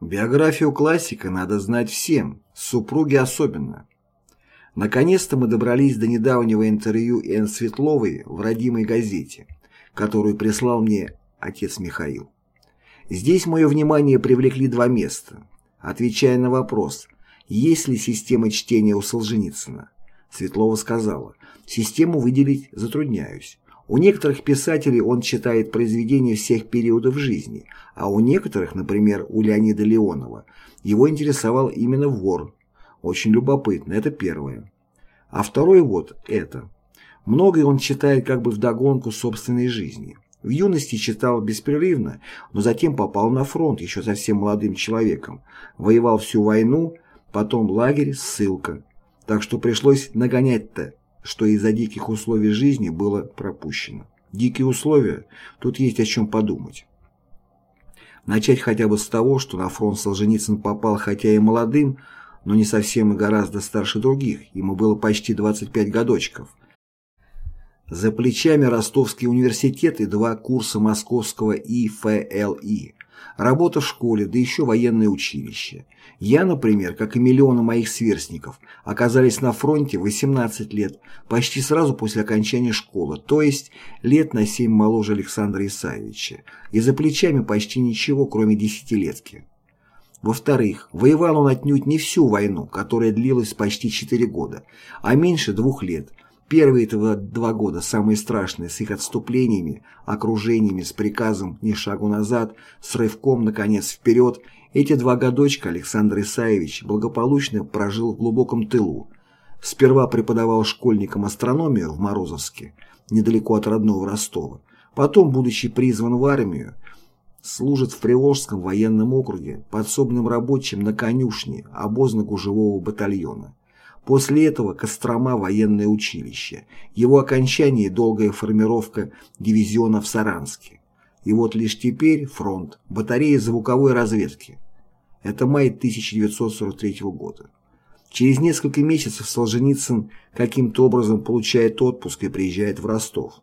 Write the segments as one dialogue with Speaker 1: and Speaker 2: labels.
Speaker 1: Биографию классика надо знать всем, супруги особенно. Наконец-то мы добрались до недавнего интервью Н. Светловой в родимой газете, которую прислал мне отец Михаил. Здесь мое внимание привлекли два места. Отвечая на вопрос, есть ли система чтения у Солженицына, Светлова сказала, систему выделить затрудняюсь. У некоторых писателей он читает произведения всех периодов жизни, а у некоторых, например, у Леонида Леонова, его интересовал именно вор. Очень любопытно, это первое. А второе вот это. Многое он читает как бы вдогонку собственной жизни. В юности читал беспрерывно, но затем попал на фронт еще совсем молодым человеком, воевал всю войну, потом лагерь, ссылка. Так что пришлось нагонять-то что из-за диких условий жизни было пропущено. Дикие условия, тут есть о чем подумать. Начать хотя бы с того, что на фронт Солженицын попал хотя и молодым, но не совсем и гораздо старше других, ему было почти 25 годочков. За плечами Ростовский университет и два курса московского ИФЛИ, работа в школе, да еще военное училище – я, например, как и миллионы моих сверстников, оказались на фронте 18 лет, почти сразу после окончания школы, то есть лет на 7 моложе Александра Исаевича, и за плечами почти ничего, кроме десятилетки. Во-вторых, воевал он отнюдь не всю войну, которая длилась почти 4 года, а меньше двух лет. Первые этого два года самые страшные, с их отступлениями, окружениями, с приказом ни шагу назад, с рывком, наконец, вперед – эти два годочка Александр Исаевич благополучно прожил в глубоком тылу. Сперва преподавал школьникам астрономию в Морозовске, недалеко от родного Ростова. Потом, будучи призван в армию, служит в Приволжском военном округе подсобным рабочим на конюшне обозно-гужевого батальона. После этого Кострома военное училище, его окончание и долгая формировка дивизиона в Саранске. И вот лишь теперь фронт, батареи звуковой разведки. Это май 1943 года. Через несколько месяцев Солженицын каким-то образом получает отпуск и приезжает в Ростов.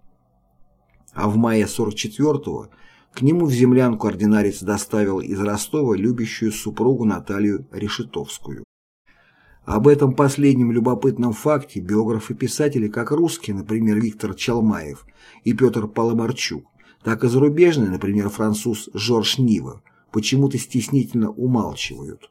Speaker 1: А в мае 44-го к нему в землянку ординарец доставил из Ростова любящую супругу Наталью Решетовскую. Об этом последнем любопытном факте биографы писателей как русские, например, Виктор Чалмаев и Петр Паломарчук, так и зарубежные, например, француз Жорж Нива, почему-то стеснительно умалчивают.